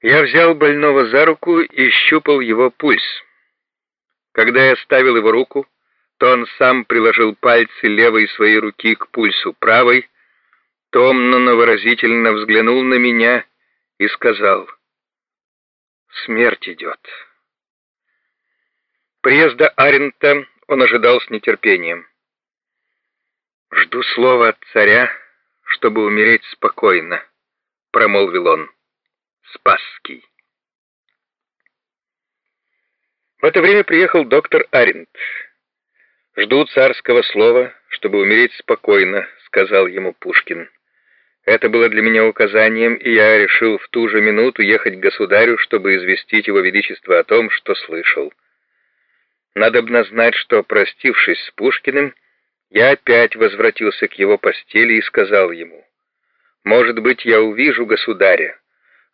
Я взял больного за руку и щупал его пульс. Когда я ставил его руку, то он сам приложил пальцы левой своей руки к пульсу правой, томно, но выразительно взглянул на меня и сказал, «Смерть идет». Приезда Арента он ожидал с нетерпением. «Жду слова от царя, чтобы умереть спокойно», — промолвил он. Спасский. В это время приехал доктор Арент. «Жду царского слова, чтобы умереть спокойно», — сказал ему Пушкин. Это было для меня указанием, и я решил в ту же минуту ехать к государю, чтобы известить его величество о том, что слышал. Надобно знать, что, простившись с Пушкиным, я опять возвратился к его постели и сказал ему, «Может быть, я увижу государя,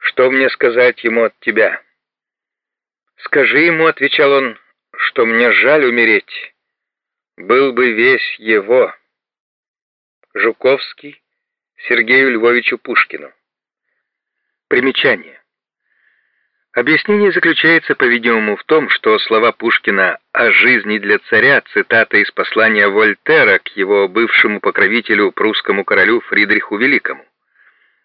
что мне сказать ему от тебя? Скажи ему, отвечал он, что мне жаль умереть. Был бы весь его. Жуковский Сергею Львовичу Пушкину. Примечание. Объяснение заключается, по-видимому, в том, что слова Пушкина о жизни для царя, цитата из послания Вольтера к его бывшему покровителю прусскому королю Фридриху Великому.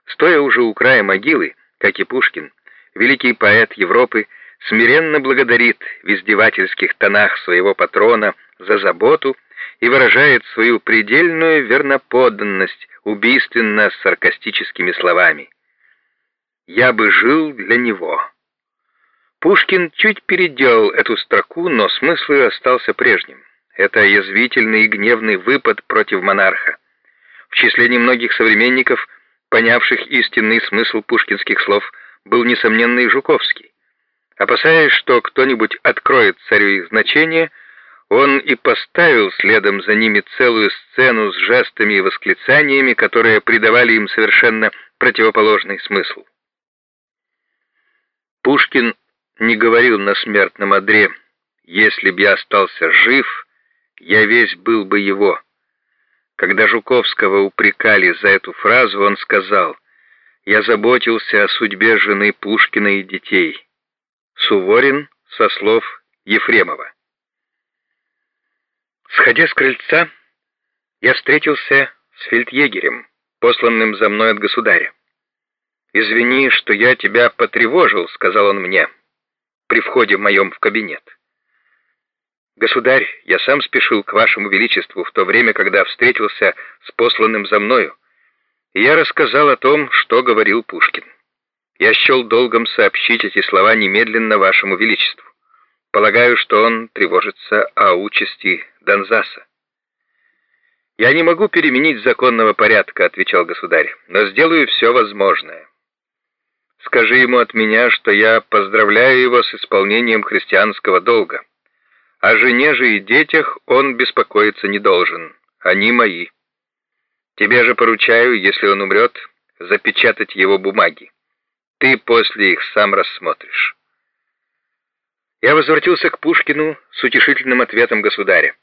Стоя уже у края могилы, как и Пушкин, великий поэт Европы смиренно благодарит в издевательских тонах своего патрона за заботу и выражает свою предельную верноподданность убийственно-саркастическими словами. «Я бы жил для него». Пушкин чуть переделал эту строку, но смысл ее остался прежним. Это язвительный и гневный выпад против монарха. В числе немногих современников – понявших истинный смысл пушкинских слов, был несомненный Жуковский. Опасаясь, что кто-нибудь откроет царю их значение, он и поставил следом за ними целую сцену с жестами и восклицаниями, которые придавали им совершенно противоположный смысл. Пушкин не говорил на смертном одре «Если б я остался жив, я весь был бы его». Когда Жуковского упрекали за эту фразу, он сказал, «Я заботился о судьбе жены Пушкина и детей». Суворин со слов Ефремова. Сходя с крыльца, я встретился с фельдъегерем, посланным за мной от государя. «Извини, что я тебя потревожил», — сказал он мне, при входе моем в кабинет. «Государь, я сам спешил к вашему величеству в то время, когда встретился с посланным за мною, я рассказал о том, что говорил Пушкин. Я счел долгом сообщить эти слова немедленно вашему величеству. Полагаю, что он тревожится о участи Донзаса. «Я не могу переменить законного порядка», — отвечал государь, «но сделаю все возможное. Скажи ему от меня, что я поздравляю его с исполнением христианского долга». О жене же и детях он беспокоиться не должен. Они мои. Тебе же поручаю, если он умрет, запечатать его бумаги. Ты после их сам рассмотришь. Я возвратился к Пушкину с утешительным ответом государя.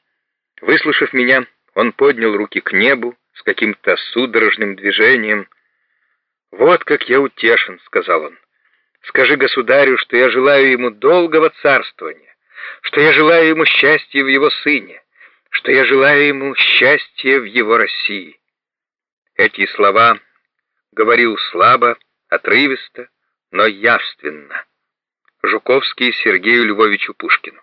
Выслушав меня, он поднял руки к небу с каким-то судорожным движением. «Вот как я утешен», — сказал он. «Скажи государю, что я желаю ему долгого царствования, что я желаю ему счастья в его сыне, что я желаю ему счастья в его России. Эти слова говорил слабо, отрывисто, но явственно. Жуковский Сергею Львовичу Пушкину.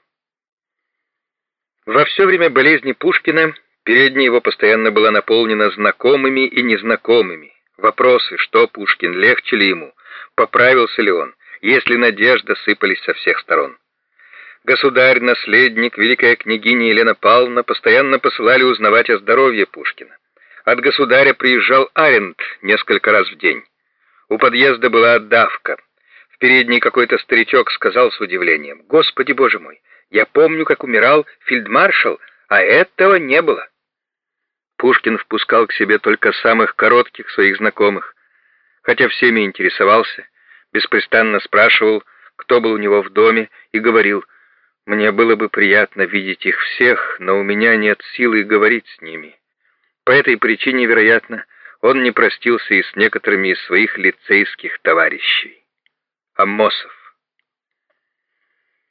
Во все время болезни Пушкина передняя его постоянно была наполнена знакомыми и незнакомыми. Вопросы, что Пушкин, легче ли ему, поправился ли он, если надежда сыпались со всех сторон. Государь, наследник, великая княгиня Елена Павловна постоянно посылали узнавать о здоровье Пушкина. От государя приезжал Аренд несколько раз в день. У подъезда была давка. В передней какой-то старичок сказал с удивлением, «Господи, боже мой, я помню, как умирал фельдмаршал, а этого не было». Пушкин впускал к себе только самых коротких своих знакомых, хотя всеми интересовался, беспрестанно спрашивал, кто был у него в доме, и говорил, мне было бы приятно видеть их всех, но у меня нет силы говорить с ними. По этой причине, вероятно, он не простился и с некоторыми из своих лицейских товарищей. Аммосов.